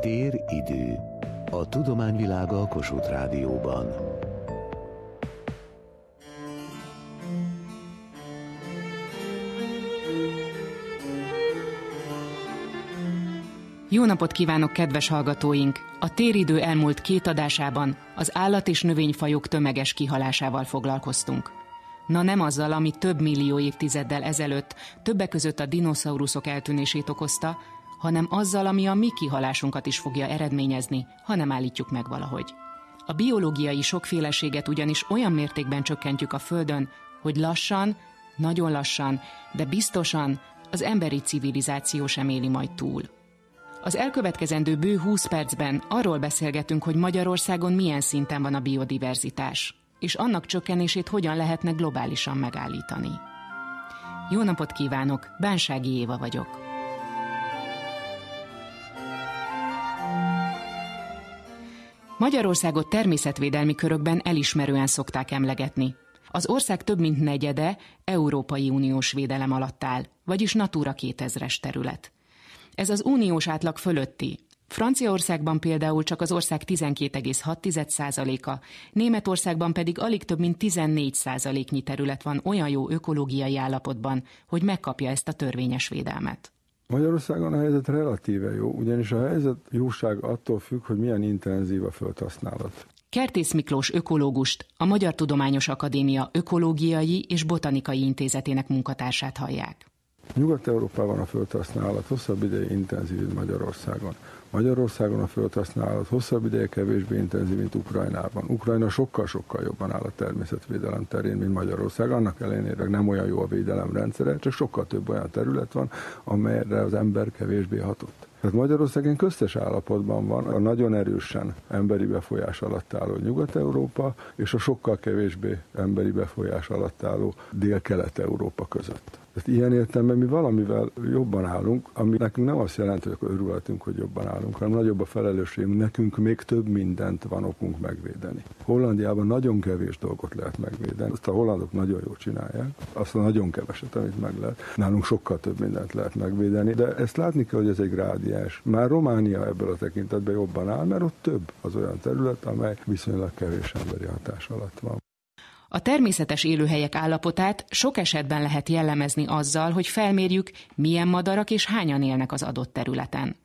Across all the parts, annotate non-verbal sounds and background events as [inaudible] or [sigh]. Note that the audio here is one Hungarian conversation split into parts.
Tér-idő. A tudományvilága a Kossuth Rádióban. Jó napot kívánok, kedves hallgatóink! A téridő elmúlt két adásában az állat- és növényfajok tömeges kihalásával foglalkoztunk. Na nem azzal, ami több millió évtizeddel ezelőtt többek között a dinoszauruszok eltűnését okozta, hanem azzal, ami a mi kihalásunkat is fogja eredményezni, ha nem állítjuk meg valahogy. A biológiai sokféleséget ugyanis olyan mértékben csökkentjük a Földön, hogy lassan, nagyon lassan, de biztosan az emberi civilizáció sem éli majd túl. Az elkövetkezendő bő 20 percben arról beszélgetünk, hogy Magyarországon milyen szinten van a biodiverzitás, és annak csökkenését hogyan lehetne globálisan megállítani. Jó napot kívánok, Bánsági Éva vagyok. Magyarországot természetvédelmi körökben elismerően szokták emlegetni. Az ország több mint negyede Európai Uniós védelem alatt áll, vagyis Natura 2000-es terület. Ez az uniós átlag fölötti. Franciaországban például csak az ország 12,6%-a, Németországban pedig alig több mint 14%-nyi terület van olyan jó ökológiai állapotban, hogy megkapja ezt a törvényes védelmet. Magyarországon a helyzet relatíve jó, ugyanis a helyzet jóság attól függ, hogy milyen intenzív a földhasználat. Kertész Miklós ökológust, a Magyar Tudományos Akadémia Ökológiai és Botanikai Intézetének munkatársát hallják. Nyugat-Európában a földhasználat hosszabb ideig intenzív, mint Magyarországon. Magyarországon a földhasználat hosszabb ideje kevésbé intenzív, mint Ukrajnában. Ukrajna sokkal-sokkal jobban áll a természetvédelem terén, mint Magyarország. Annak ellenére nem olyan jó a védelem rendszere, csak sokkal több olyan terület van, amelyre az ember kevésbé hatott. Tehát Magyarország köztes állapotban van a nagyon erősen emberi befolyás alatt álló Nyugat-Európa és a sokkal kevésbé emberi befolyás alatt álló Dél-Kelet-Európa között. Tehát ilyen értelemben mi valamivel jobban állunk, ami nekünk nem azt jelenti, hogy örülhetünk, hogy jobban állunk, hanem nagyobb a felelősségünk, nekünk még több mindent van okunk megvédeni. Hollandiában nagyon kevés dolgot lehet megvédeni, azt a hollandok nagyon jól csinálják, azt a nagyon keveset, amit meg lehet. Nálunk sokkal több mindent lehet megvédeni, de ezt látni kell, hogy ez egy grádiás. Már Románia ebből a tekintetben jobban áll, mert ott több az olyan terület, amely viszonylag kevés emberi hatás alatt van. A természetes élőhelyek állapotát sok esetben lehet jellemezni azzal, hogy felmérjük, milyen madarak és hányan élnek az adott területen.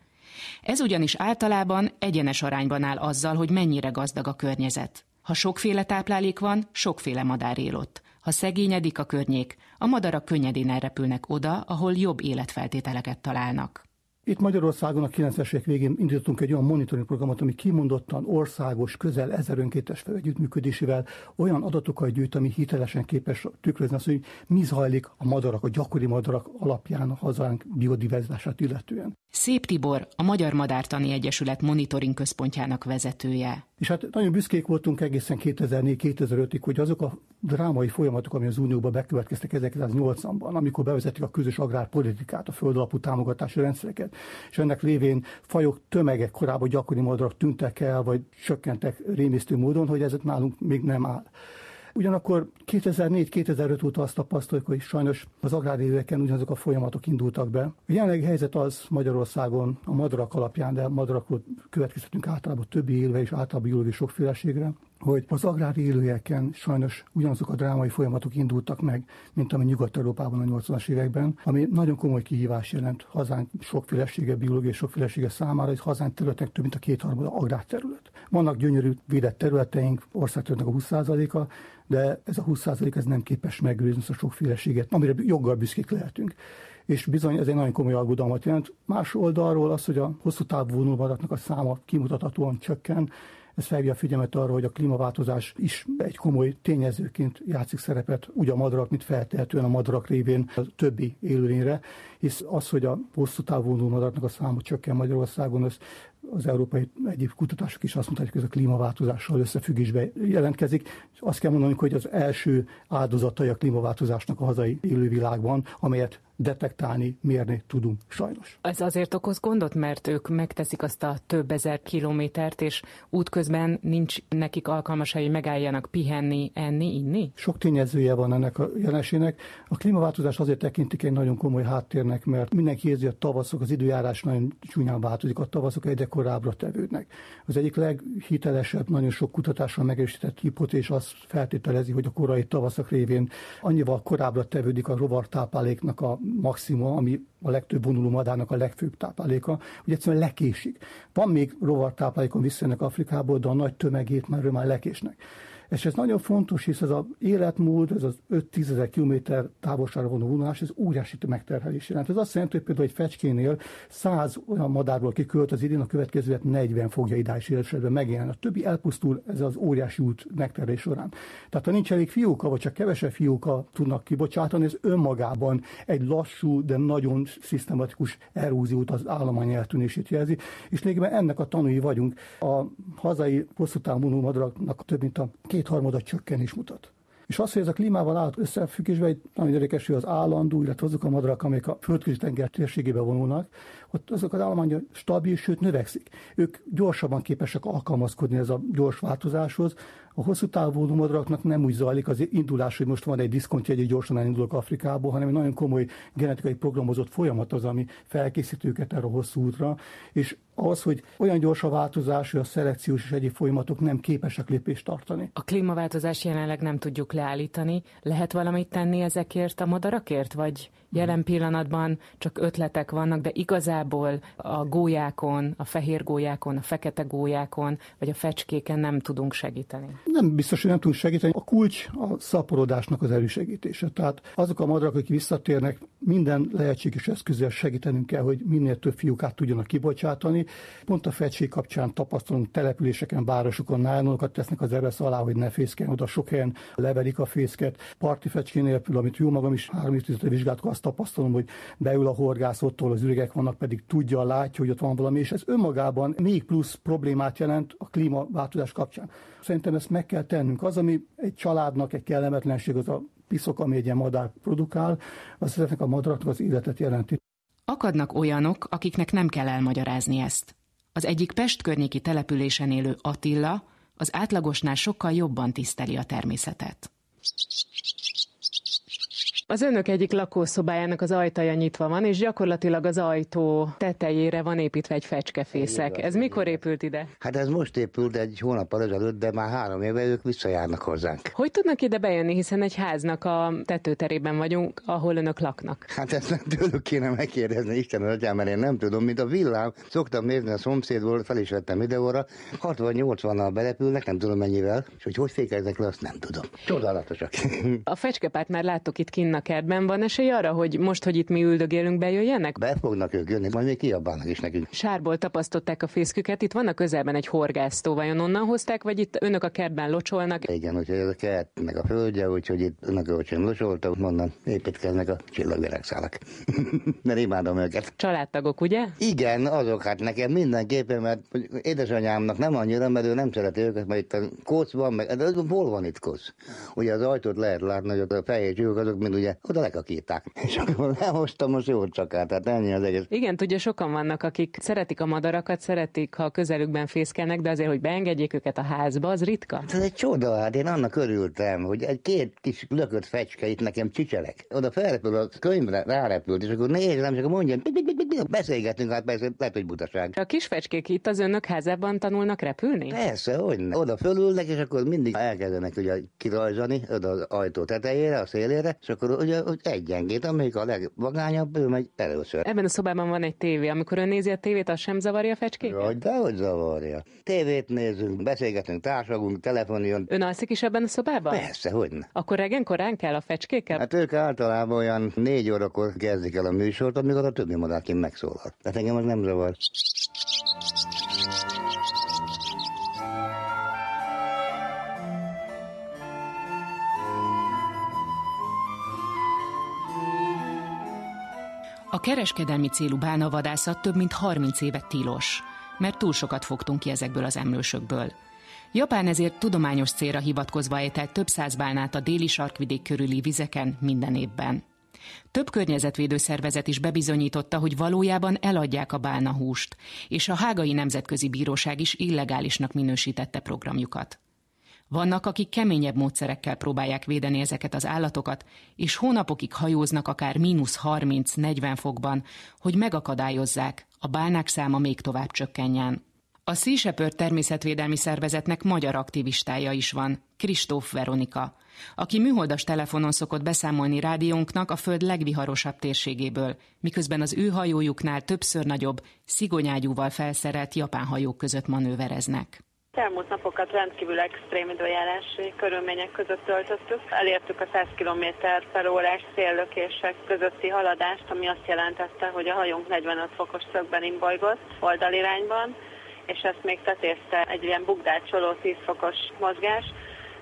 Ez ugyanis általában egyenes arányban áll azzal, hogy mennyire gazdag a környezet. Ha sokféle táplálék van, sokféle madár él ott. Ha szegényedik a környék, a madarak könnyedén elrepülnek oda, ahol jobb életfeltételeket találnak. Itt Magyarországon a 90-es évek végén indítottunk egy olyan monitoring programot, ami kimondottan országos, közel ezer önkétes együttműködésével olyan adatokat gyűjt, ami hitelesen képes tükrözni azt, hogy mi zajlik a madarak, a gyakori madarak alapján a hazánk biodiverzitását illetően. Szép Tibor, a Magyar Madártani Egyesület monitoring központjának vezetője. És hát nagyon büszkék voltunk egészen 2004-2005-ig, hogy azok a drámai folyamatok, ami az Unióba bekövetkeztek 1980-ban, amikor bevezetik a közös agrárpolitikát, a földalapú támogatási rendszereket, és ennek lévén fajok tömegek korábban gyakori madarak tűntek el, vagy csökkentek rémisztő módon, hogy ez nálunk még nem áll. Ugyanakkor 2004-2005 óta azt tapasztaljuk, hogy sajnos az agráréveken ugyanazok a folyamatok indultak be. A jelenlegi helyzet az Magyarországon a madarak alapján, de madarakról következhetünk általában többi élve és általában biológiai sokféleségre, hogy az agrári élőhelyeken sajnos ugyanazok a drámai folyamatok indultak meg, mint ami Nyugat-Európában a 80-as években, ami nagyon komoly kihívás jelent hazánk sokfélesége, biológiai sokfélesége számára, hogy hazánk területek több mint a kétharmada agrárterület. Vannak gyönyörű védett területeink, országterületnek a 20%-a, de ez a 20% ez nem képes megőrizni ezt a sokféleséget, amire joggal büszkék lehetünk és bizony ez egy nagyon komoly aggodalmat jelent. Más oldalról az, hogy a hosszú távú vonulmadatnak a száma kimutathatóan csökken, ez felhívja a figyelmet arra, hogy a klímaváltozás is egy komoly tényezőként játszik szerepet, úgy a madarak, mint feltehetően a madarak révén a többi élőlényre, hisz az, hogy a hosszú távú madaraknak a száma csökken Magyarországon, az az európai egyéb kutatások is azt mondták, hogy ez a klímaváltozással összefüggésbe jelentkezik. És azt kell mondanunk, hogy az első áldozatai a klímaváltozásnak a hazai élővilágban, amelyet detektálni, mérni tudunk sajnos. Ez azért okoz gondot, mert ők megteszik azt a több ezer kilométert, és útközben nincs nekik alkalmas, hogy megálljanak pihenni, enni, inni? Sok tényezője van ennek a jelenségnek. A klímaváltozás azért tekintik egy nagyon komoly háttérnek, érdekelnek, mert mindenki érzi, a tavaszok, az időjárás nagyon csúnyán változik, a tavaszok egyre korábbra tevődnek. Az egyik leghitelesebb, nagyon sok kutatással megerősített hipotéz azt feltételezi, hogy a korai tavaszok révén annyival korábbra tevődik a rovartápláléknak a maximum, ami a legtöbb vonuló madárnak a legfőbb tápláléka, hogy egyszerűen lekésik. Van még rovartáplálékon visszajönnek Afrikából, de a nagy tömegét már már lekésnek. És ez nagyon fontos, hisz ez az életmód, ez az 5-10 ezer kilométer távolságra vonó vonulás, ez óriási tömegterhelés jelent. Ez azt jelenti, hogy például egy fecskénél 100 olyan madárból kikölt az idén, a következő 40 fogja idáig életben megjelenni. A többi elpusztul ez az óriási út megterhelés során. Tehát ha nincs elég fióka, vagy csak kevesebb fióka tudnak kibocsátani, ez önmagában egy lassú, de nagyon szisztematikus eróziót, az állomány eltűnését jelzi, és lényegében ennek a tanúi vagyunk. A hazai hosszú távú madaraknak több mint a kétharmada csökkenés mutat. És az, hogy ez a klímával állt összefüggésben, egy nagyon érdekes, hogy az állandó, illetve azok a madarak, amik a földközi tenger térségébe vonulnak, ott azok az állományok stabil, sőt növekszik. Ők gyorsabban képesek alkalmazkodni ez a gyors változáshoz, a hosszú távú madaraknak nem úgy zajlik az indulás, hogy most van egy diszkontja, egy gyorsan elindulok Afrikából, hanem egy nagyon komoly genetikai programozott folyamat az, ami felkészít őket erre a hosszú útra, és az, hogy olyan gyors a változás, hogy a szelekciós és egyéb folyamatok nem képesek lépést tartani. A klímaváltozás jelenleg nem tudjuk leállítani. Lehet valamit tenni ezekért a madarakért, vagy jelen pillanatban csak ötletek vannak, de igazából a gólyákon, a fehér gólyákon, a fekete gólyákon, vagy a fecskéken nem tudunk segíteni? Nem biztos, hogy nem tudunk segíteni. A kulcs a szaporodásnak az elősegítése. Tehát azok a madarak, akik visszatérnek, minden lehetséges eszközzel segítenünk kell, hogy minél több fiúkát tudjanak kibocsátani. Pont a fecsék kapcsán tapasztalunk településeken, városokon nájlonokat tesznek az eresz alá, hogy ne fészkeljen oda. Sok helyen leverik a fészket. Parti fecskénél, amit jó magam is három évtizedre vizsgáltuk, azt tapasztalom, hogy beül a horgász, ottól az üregek vannak, pedig tudja, látja, hogy ott van valami, és ez önmagában még plusz problémát jelent a klímaváltozás kapcsán. Szerintem ezt meg kell tennünk. Az, ami egy családnak egy kellemetlenség, az a piszok, ami egy ilyen madár produkál, az ezeknek a madaraknak az életet jelenti. Akadnak olyanok, akiknek nem kell elmagyarázni ezt. Az egyik Pest környéki településen élő Attila az átlagosnál sokkal jobban tiszteli a természetet. Az önök egyik lakószobájának az ajtaja nyitva van, és gyakorlatilag az ajtó tetejére van építve egy fecskefészek. Ez mikor épült ide? Hát ez most épült egy hónappal ezelőtt, de már három éve ők visszajárnak hozzánk. Hogy tudnak ide bejönni, hiszen egy háznak a tetőterében vagyunk, ahol önök laknak? Hát ezt nem tőlük kéne megkérdezni, Isten atyám, mert én nem tudom, mint a villám. Szoktam nézni a szomszédból, fel is vettem videóra, 60-80-nal belepülnek, nem tudom mennyivel, és hogy hogy fékeznek le, azt nem tudom. Csodálatosak. A fecskepát már láttok itt kinn a kertben. Van esély arra, hogy most, hogy itt mi üldögélünk, bejöjjenek? Be fognak ők jönni, majd még kiabálnak is nekünk. Sárból tapasztották a fészküket, itt van a közelben egy horgásztó, vajon onnan hozták, vagy itt önök a kertben locsolnak? Igen, úgyhogy ez a kert, meg a földje, úgyhogy itt önök a locsoltak, onnan építkeznek a csillagvirágszálak. [laughs] Mert imádom őket. Családtagok, ugye? Igen, azok hát nekem mindenképpen, mert édesanyámnak nem annyira, mert ő nem szereti őket, mert itt a kosz van, meg, de hol van itt kosz? Ugye az ajtót lehet látni, hogy a fehér azok mind ugye oda lekakírták. [laughs] És akkor lehoztam most jó csak át, tehát ennyi az egész. Igen, tudja, sokan vannak, akik szeretik a madarakat, szeretik, ha a közelükben fészkelnek, de azért, hogy beengedjék őket a házba, az ritka. Hát ez egy csoda, hát én annak örültem, hogy egy két kis lökött fecske itt nekem csicselek. Oda felrepül a könyvre, rárepült, és akkor nézem, és akkor mondja, beszélgetünk, hát persze, lehet, hogy butaság. A kis fecskék itt az önök házában tanulnak repülni? Persze, hogy ne. Oda fölülnek, és akkor mindig elkezdenek ugye kirajzani oda az ajtó tetejére, a szélére, és akkor ugye hogy egyenként, amelyik a legvagányabb, ő megy először. Ebben a szobában van egy tévé. Amikor ön nézi a tévét, az sem zavarja a fecskét? Hogy dehogy zavarja. Tévét nézünk, beszélgetünk, társalgunk, telefonjon. Ön alszik is ebben a szobában? Persze, hogy ne. Akkor reggel korán kell a fecskékkel? Hát ők általában olyan négy órakor kezdik el a műsort, amikor a többi madárként megszólal. Tehát engem az nem zavar. A kereskedelmi célú bálnavadászat több mint 30 éve tilos, mert túl sokat fogtunk ki ezekből az emlősökből. Japán ezért tudományos célra hivatkozva ejtett több száz bálnát a déli sarkvidék körüli vizeken minden évben. Több környezetvédő szervezet is bebizonyította, hogy valójában eladják a bálna húst, és a Hágai Nemzetközi Bíróság is illegálisnak minősítette programjukat. Vannak, akik keményebb módszerekkel próbálják védeni ezeket az állatokat, és hónapokig hajóznak akár mínusz 30-40 fokban, hogy megakadályozzák, a bálnák száma még tovább csökkenjen. A Shepherd természetvédelmi szervezetnek magyar aktivistája is van, Kristóf Veronika, aki műholdas telefonon szokott beszámolni rádiónknak a föld legviharosabb térségéből, miközben az ő hajójuknál többször nagyobb, szigonyágyúval felszerelt japán hajók között manővereznek. Elmúlt napokat rendkívül extrém időjárási körülmények között töltöttük. Elértük a 100 km per órás széllökések közötti haladást, ami azt jelentette, hogy a hajónk 45 fokos szögben imbolygott oldalirányban, és ezt még tetézte egy ilyen bugdácsoló 10 fokos mozgás,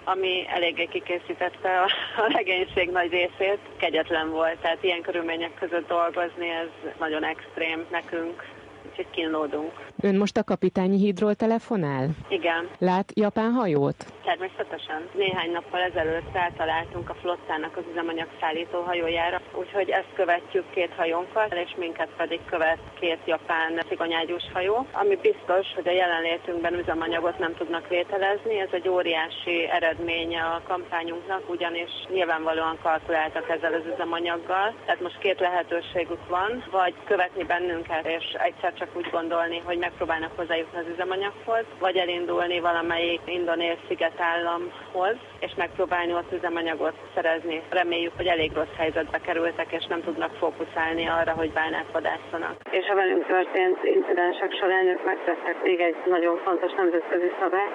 ami eléggé kikészítette a, a legénység nagy részét. Kegyetlen volt, tehát ilyen körülmények között dolgozni, ez nagyon extrém nekünk úgyhogy kínlódunk. Ön most a kapitányi hídról telefonál? Igen. Lát japán hajót? Természetesen. Néhány nappal ezelőtt feltaláltunk a flottának az üzemanyag szállító hajójára, úgyhogy ezt követjük két hajónkkal, és minket pedig követ két japán cigonyágyús hajó, ami biztos, hogy a jelenlétünkben üzemanyagot nem tudnak vételezni. Ez egy óriási eredménye a kampányunknak, ugyanis nyilvánvalóan kalkuláltak ezzel az üzemanyaggal. Tehát most két lehetőségük van, vagy követni bennünket, és egyszer csak úgy gondolni, hogy megpróbálnak hozzájutni az üzemanyaghoz, vagy elindulni valamelyik indonéz szigetállamhoz, és megpróbálni ott üzemanyagot szerezni. Reméljük, hogy elég rossz helyzetbe kerültek, és nem tudnak fókuszálni arra, hogy bálnát vadászanak. És a velünk történt incidensek során ők megtettek még egy nagyon fontos nemzetközi szabály,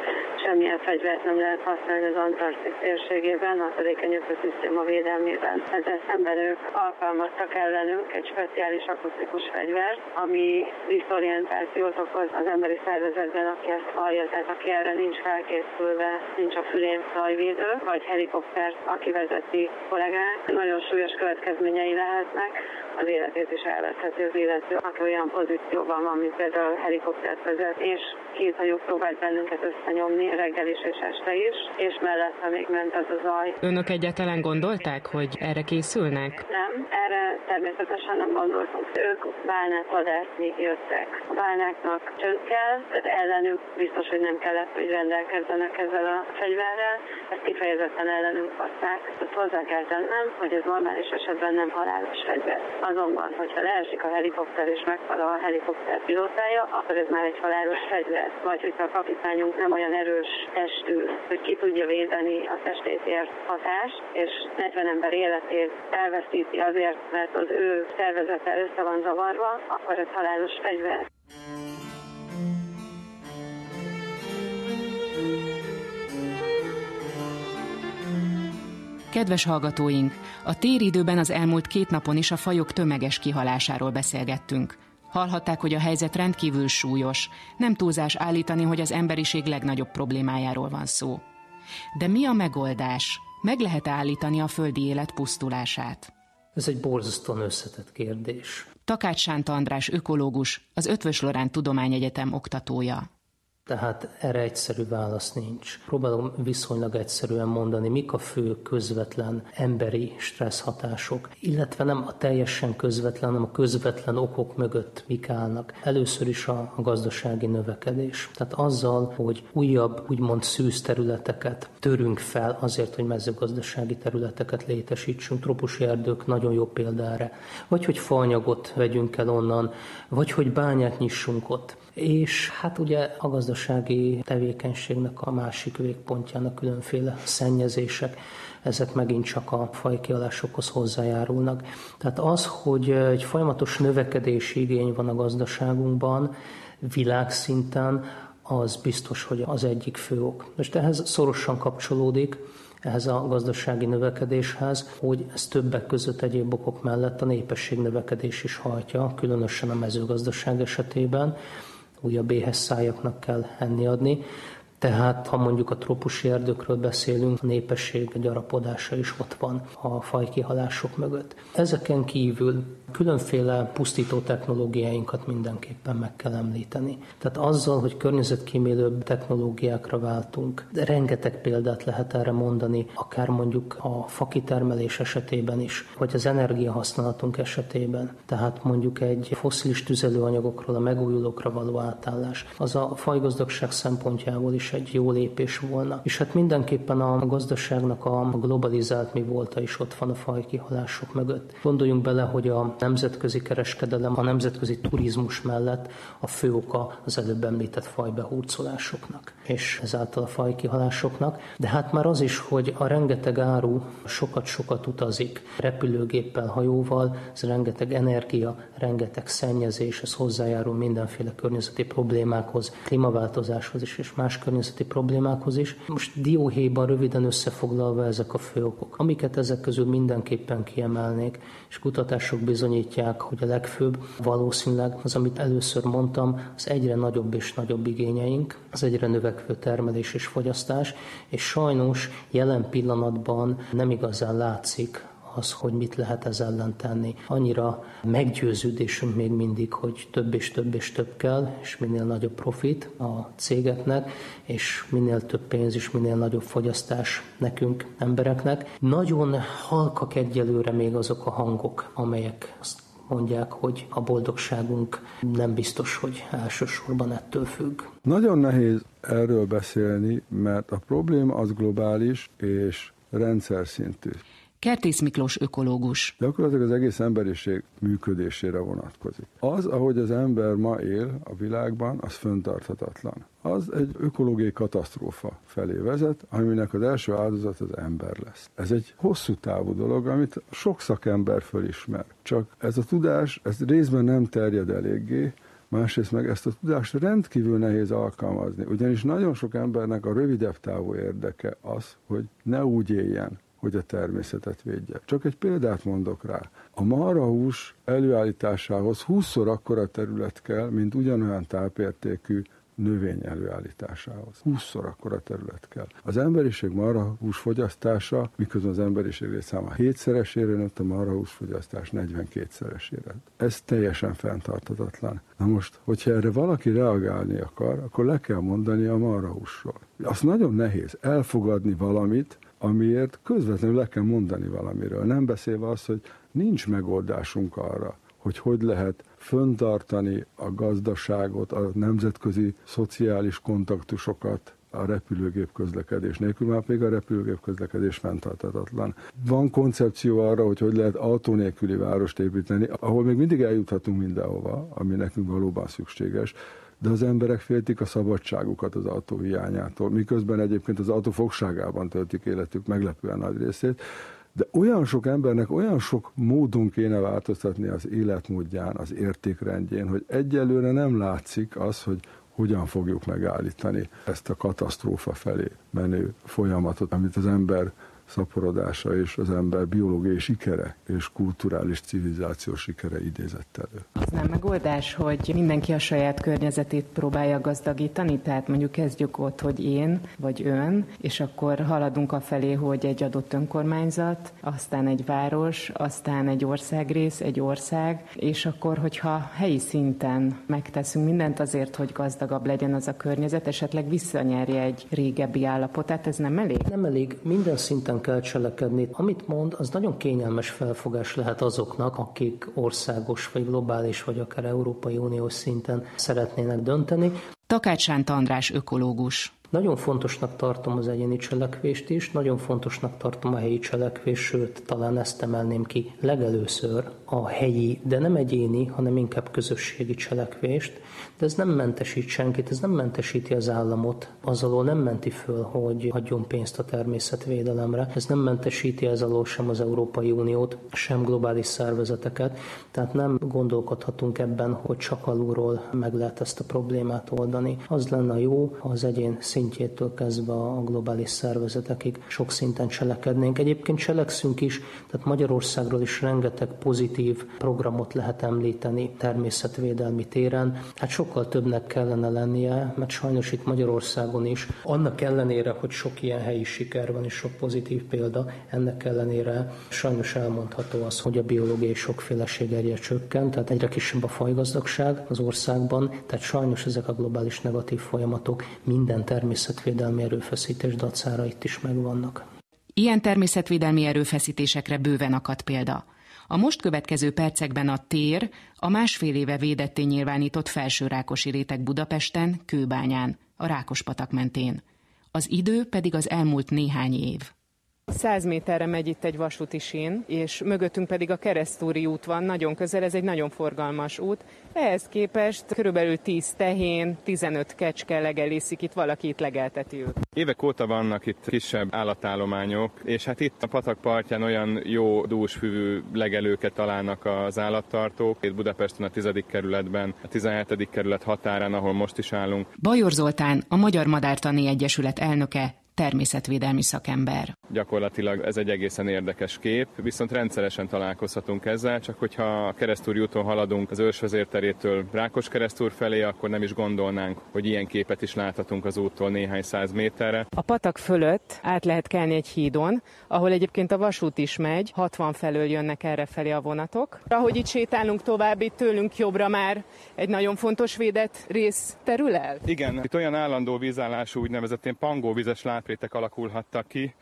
semmilyen fegyvert nem lehet használni az Antarktis térségében, a törékeny ökoszisztéma védelmében. Ezzel szemben ők alkalmaztak ellenünk egy speciális akusztikus fegyvert, ami diszorientációt okoz az emberi szervezetben, aki ezt hallja, tehát aki erre nincs felkészülve, nincs a fülén szajvédő, vagy helikoptert, aki vezeti kollégát. Nagyon súlyos következményei lehetnek, az életét is elveszheti az illető, aki olyan pozícióban van, mint például a helikoptert vezet, és két hajó próbált bennünket összenyomni reggel is és este is, és mellette még ment az a zaj. Önök egyáltalán gondolták, hogy erre készülnek? Nem, erre természetesen nem gondoltunk. Ők bálnát vadászni jöttek. A bálnáknak csönd kell, tehát ellenük biztos, hogy nem kellett, hogy rendelkezzenek ezzel a fegyverrel. Ezt kifejezetten ellenünk hozták. Ezt hozzá kell tennem, hogy ez normális esetben nem halálos fegyver. Azonban, hogyha leesik a helikopter és meghal a helikopter pilótája, akkor ez már egy halálos fegyver. Vagy hogyha a kapitányunk nem olyan erős testű, hogy ki tudja védeni a testét ért hatást, és 40 ember életét elveszíti azért, mert az ő szervezete össze van zavarva, akkor ez halálos fegyver. Kedves hallgatóink, a téridőben az elmúlt két napon is a fajok tömeges kihalásáról beszélgettünk. Hallhatták, hogy a helyzet rendkívül súlyos, nem túlzás állítani, hogy az emberiség legnagyobb problémájáról van szó. De mi a megoldás? Meg lehet állítani a földi élet pusztulását? Ez egy borzasztóan összetett kérdés. Takács Sánta András ökológus, az Ötvös Lorán Tudományegyetem oktatója. Tehát erre egyszerű válasz nincs. Próbálom viszonylag egyszerűen mondani, mik a fő közvetlen emberi stressz hatások, illetve nem a teljesen közvetlen, hanem a közvetlen okok mögött mik állnak. Először is a, gazdasági növekedés. Tehát azzal, hogy újabb, úgymond szűz területeket törünk fel azért, hogy mezőgazdasági területeket létesítsünk. Tropusi erdők nagyon jó példára. Vagy hogy faanyagot vegyünk el onnan, vagy hogy bányát nyissunk ott. És hát ugye a gazdasági tevékenységnek a másik végpontjának különféle szennyezések, ezek megint csak a fajkialásokhoz hozzájárulnak. Tehát az, hogy egy folyamatos növekedési igény van a gazdaságunkban, világszinten, az biztos, hogy az egyik fő ok. Most ehhez szorosan kapcsolódik, ehhez a gazdasági növekedéshez, hogy ez többek között egyéb okok mellett a népesség növekedés is hajtja, különösen a mezőgazdaság esetében, újabb éhesszájaknak kell enni adni. Tehát, ha mondjuk a trópusi erdőkről beszélünk, a népesség gyarapodása is ott van a fajkihalások mögött. Ezeken kívül különféle pusztító technológiáinkat mindenképpen meg kell említeni. Tehát azzal, hogy környezetkímélőbb technológiákra váltunk, de rengeteg példát lehet erre mondani, akár mondjuk a fakitermelés esetében is, vagy az energiahasználatunk esetében. Tehát mondjuk egy foszilis tüzelőanyagokról a megújulókra való átállás. Az a fajgazdagság szempontjából is egy jó lépés volna. És hát mindenképpen a gazdaságnak a globalizált mi volta is ott van a fajkihalások mögött. Gondoljunk bele, hogy a nemzetközi kereskedelem, a nemzetközi turizmus mellett a fő oka az előbb említett fajbehurcolásoknak, és ezáltal a fajkihalásoknak. De hát már az is, hogy a rengeteg áru sokat-sokat utazik repülőgéppel, hajóval, ez rengeteg energia, rengeteg szennyezés, ez hozzájárul mindenféle környezeti problémákhoz, klímaváltozáshoz is, és más környezeti problémákhoz is. Most dióhéjban röviden összefoglalva ezek a fő okok. Amiket ezek közül mindenképpen kiemelnék, és kutatások bizonyítják, hogy a legfőbb valószínűleg az, amit először mondtam, az egyre nagyobb és nagyobb igényeink, az egyre növekvő termelés és fogyasztás, és sajnos jelen pillanatban nem igazán látszik az, hogy mit lehet ez ellen tenni. Annyira meggyőződésünk még mindig, hogy több és több és több kell, és minél nagyobb profit a cégeknek, és minél több pénz és minél nagyobb fogyasztás nekünk, embereknek. Nagyon halkak egyelőre még azok a hangok, amelyek azt mondják, hogy a boldogságunk nem biztos, hogy elsősorban ettől függ. Nagyon nehéz erről beszélni, mert a probléma az globális és rendszer szintű. Kertész Miklós ökológus. Gyakorlatilag az egész emberiség működésére vonatkozik. Az, ahogy az ember ma él a világban, az föntarthatatlan. Az egy ökológiai katasztrófa felé vezet, aminek az első áldozat az ember lesz. Ez egy hosszú távú dolog, amit sok szakember fölismer. Csak ez a tudás, ez részben nem terjed eléggé, másrészt meg ezt a tudást rendkívül nehéz alkalmazni, ugyanis nagyon sok embernek a rövidebb távú érdeke az, hogy ne úgy éljen, hogy a természetet védje. Csak egy példát mondok rá. A marhahús előállításához 20-szor akkora terület kell, mint ugyanolyan tápértékű növény előállításához. 20-szor akkora terület kell. Az emberiség marhahús fogyasztása, miközben az emberiség létszáma 7-szeresére nőtt, a marhahús fogyasztás 42-szeresére. Ez teljesen fenntartatatlan. Na most, hogyha erre valaki reagálni akar, akkor le kell mondani a marhahúsról. Az nagyon nehéz elfogadni valamit, amiért közvetlenül le kell mondani valamiről. Nem beszélve az, hogy nincs megoldásunk arra, hogy hogy lehet föntartani a gazdaságot, a nemzetközi szociális kontaktusokat a repülőgép közlekedés nélkül, már még a repülőgép közlekedés fenntartatatlan. Van koncepció arra, hogy hogy lehet autó várost építeni, ahol még mindig eljuthatunk mindenhova, ami nekünk valóban szükséges, de az emberek féltik a szabadságukat az autó hiányától, miközben egyébként az autó fogságában töltik életük meglepően nagy részét, de olyan sok embernek olyan sok módon kéne változtatni az életmódján, az értékrendjén, hogy egyelőre nem látszik az, hogy hogyan fogjuk megállítani ezt a katasztrófa felé menő folyamatot, amit az ember szaporodása és az ember biológiai sikere és kulturális civilizáció sikere idézett elő. Az nem megoldás, hogy mindenki a saját környezetét próbálja gazdagítani? Tehát mondjuk kezdjük ott, hogy én vagy ön, és akkor haladunk a felé, hogy egy adott önkormányzat, aztán egy város, aztán egy országrész, egy ország, és akkor, hogyha helyi szinten megteszünk mindent azért, hogy gazdagabb legyen az a környezet, esetleg visszanyerje egy régebbi állapotát, ez nem elég? Nem elég. Minden szinten hogyan kell cselekedni. Amit mond, az nagyon kényelmes felfogás lehet azoknak, akik országos, vagy globális, vagy akár Európai Uniós szinten szeretnének dönteni. Takács Sánt András ökológus. Nagyon fontosnak tartom az egyéni cselekvést is, nagyon fontosnak tartom a helyi cselekvést, sőt, talán ezt emelném ki legelőször a helyi, de nem egyéni, hanem inkább közösségi cselekvést, de ez nem mentesít senkit, ez nem mentesíti az államot, az alól nem menti föl, hogy adjon pénzt a természetvédelemre, ez nem mentesíti ez alól sem az Európai Uniót, sem globális szervezeteket, tehát nem gondolkodhatunk ebben, hogy csak alulról meg lehet ezt a problémát oldani. Az lenne jó, ha az egyén szintjétől kezdve a globális szervezetekig sok szinten cselekednénk. Egyébként cselekszünk is, tehát Magyarországról is rengeteg pozitív programot lehet említeni természetvédelmi téren. Hát sokkal többnek kellene lennie, mert sajnos itt Magyarországon is, annak ellenére, hogy sok ilyen helyi siker van és sok pozitív példa, ennek ellenére sajnos elmondható az, hogy a biológiai sokféleség egyre csökkent, tehát egyre kisebb a fajgazdagság az országban, tehát sajnos ezek a globális negatív folyamatok minden természetvédelmi természetvédelmi erőfeszítés dacára itt is megvannak. Ilyen természetvédelmi erőfeszítésekre bőven akad példa. A most következő percekben a tér a másfél éve védetté nyilvánított felsőrákosi réteg Budapesten, Kőbányán. a Rákospatak mentén. Az idő pedig az elmúlt néhány év. 100 méterre megy itt egy vasúti sín, és mögöttünk pedig a keresztúri út van, nagyon közel, ez egy nagyon forgalmas út. Ehhez képest körülbelül 10 tehén, 15 kecske legelészik itt, valaki itt legelteti őt. Évek óta vannak itt kisebb állatállományok, és hát itt a patak partján olyan jó dúsfüvű legelőket találnak az állattartók. Itt Budapesten a 10. kerületben, a 17. kerület határán, ahol most is állunk. Bajor Zoltán, a Magyar Madártani Egyesület elnöke természetvédelmi szakember. Gyakorlatilag ez egy egészen érdekes kép, viszont rendszeresen találkozhatunk ezzel, csak hogyha a keresztúri úton haladunk az ősvezérterétől Rákos keresztúr felé, akkor nem is gondolnánk, hogy ilyen képet is láthatunk az úttól néhány száz méterre. A patak fölött át lehet kelni egy hídon, ahol egyébként a vasút is megy, 60 felől jönnek erre felé a vonatok. Ahogy itt sétálunk tovább, itt tőlünk jobbra már egy nagyon fontos védett rész terül el? Igen, itt olyan állandó vízállású úgynevezett pangóvizes lát láprétek alakulhattak ki,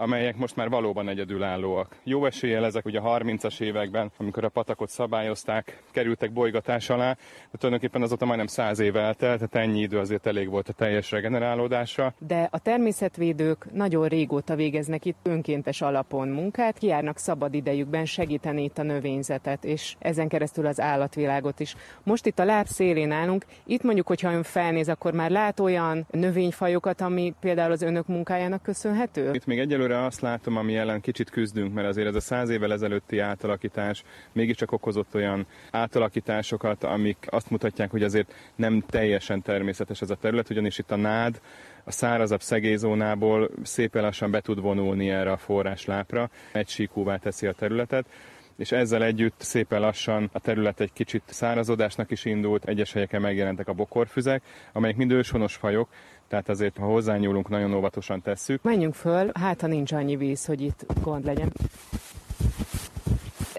amelyek most már valóban egyedülállóak. Jó eséllyel ezek ugye a 30-as években, amikor a patakot szabályozták, kerültek bolygatás alá, de tulajdonképpen azóta majdnem 100 év eltelt, tehát ennyi idő azért elég volt a teljes regenerálódásra. De a természetvédők nagyon régóta végeznek itt önkéntes alapon munkát, kiárnak szabad idejükben segíteni itt a növényzetet, és ezen keresztül az állatvilágot is. Most itt a láb szélén állunk, itt mondjuk, hogyha ön felnéz, akkor már lát olyan növényfajokat, ami például az önök munkájának köszönhető? Itt még egyelőre egyelőre azt látom, ami ellen kicsit küzdünk, mert azért ez a száz évvel ezelőtti átalakítás mégiscsak okozott olyan átalakításokat, amik azt mutatják, hogy azért nem teljesen természetes ez a terület, ugyanis itt a nád a szárazabb szegélyzónából szépen lassan be tud vonulni erre a forráslápra, egysíkúvá teszi a területet és ezzel együtt szépen lassan a terület egy kicsit szárazodásnak is indult, egyes helyeken megjelentek a bokorfüzek, amelyek mind őshonos fajok, tehát azért, ha hozzányúlunk, nagyon óvatosan tesszük. Menjünk föl, hát ha nincs annyi víz, hogy itt gond legyen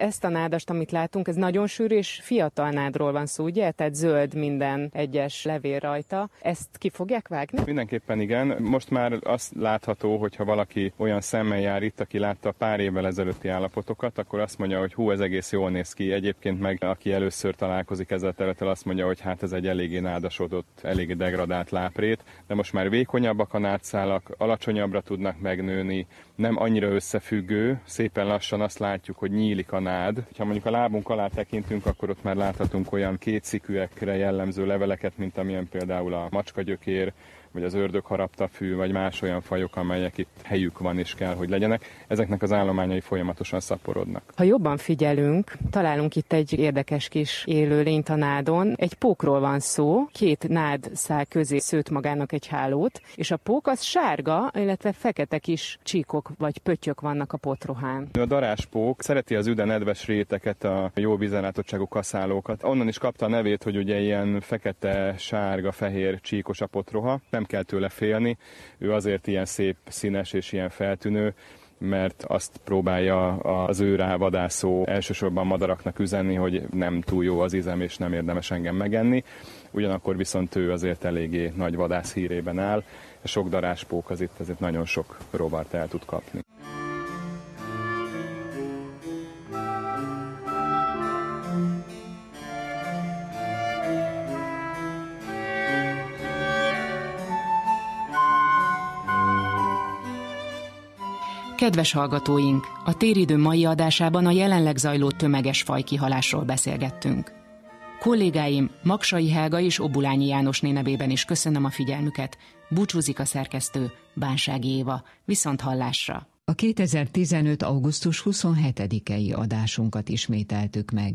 ezt a nádast, amit látunk, ez nagyon sűrű és fiatal nádról van szó, ugye? Tehát zöld minden egyes levél rajta. Ezt ki fogják vágni? Mindenképpen igen. Most már azt látható, hogy ha valaki olyan szemmel jár itt, aki látta pár évvel ezelőtti állapotokat, akkor azt mondja, hogy hú, ez egész jól néz ki. Egyébként meg aki először találkozik ezzel a területtel, azt mondja, hogy hát ez egy eléggé nádasodott, eléggé degradált láprét, de most már vékonyabbak a nádszálak, alacsonyabbra tudnak megnőni, nem annyira összefüggő, szépen lassan azt látjuk, hogy nyílik a nád. Ha mondjuk a lábunk alá tekintünk, akkor ott már láthatunk olyan kétszikűekre jellemző leveleket, mint amilyen például a macskagyökér, vagy az ördög haraptafű, vagy más olyan fajok, amelyek itt helyük van és kell, hogy legyenek. Ezeknek az állományai folyamatosan szaporodnak. Ha jobban figyelünk, találunk itt egy érdekes kis élőlényt a nádon. Egy pókról van szó, két nád szál közé szőtt magának egy hálót, és a pók az sárga, illetve fekete kis csíkok vagy pöttyök vannak a potrohán. A daráspók szereti az üde nedves réteket, a jó vízellátottságú kaszálókat. Onnan is kapta a nevét, hogy ugye ilyen fekete, sárga, fehér csíkos a potroha nem kell tőle félni. Ő azért ilyen szép, színes és ilyen feltűnő, mert azt próbálja az ő rávadászó elsősorban madaraknak üzenni, hogy nem túl jó az izem, és nem érdemes engem megenni. Ugyanakkor viszont ő azért eléggé nagy vadász hírében áll, sok daráspók az itt azért nagyon sok rovart el tud kapni. Kedves hallgatóink, a téridő mai adásában a jelenleg zajló tömeges fajkihalásról beszélgettünk. Kollégáim Maksai Helga és Obulányi János nevében is köszönöm a figyelmüket. Búcsúzik a szerkesztő Bánsági Éva. Viszont hallásra! A 2015. augusztus 27-i adásunkat ismételtük meg.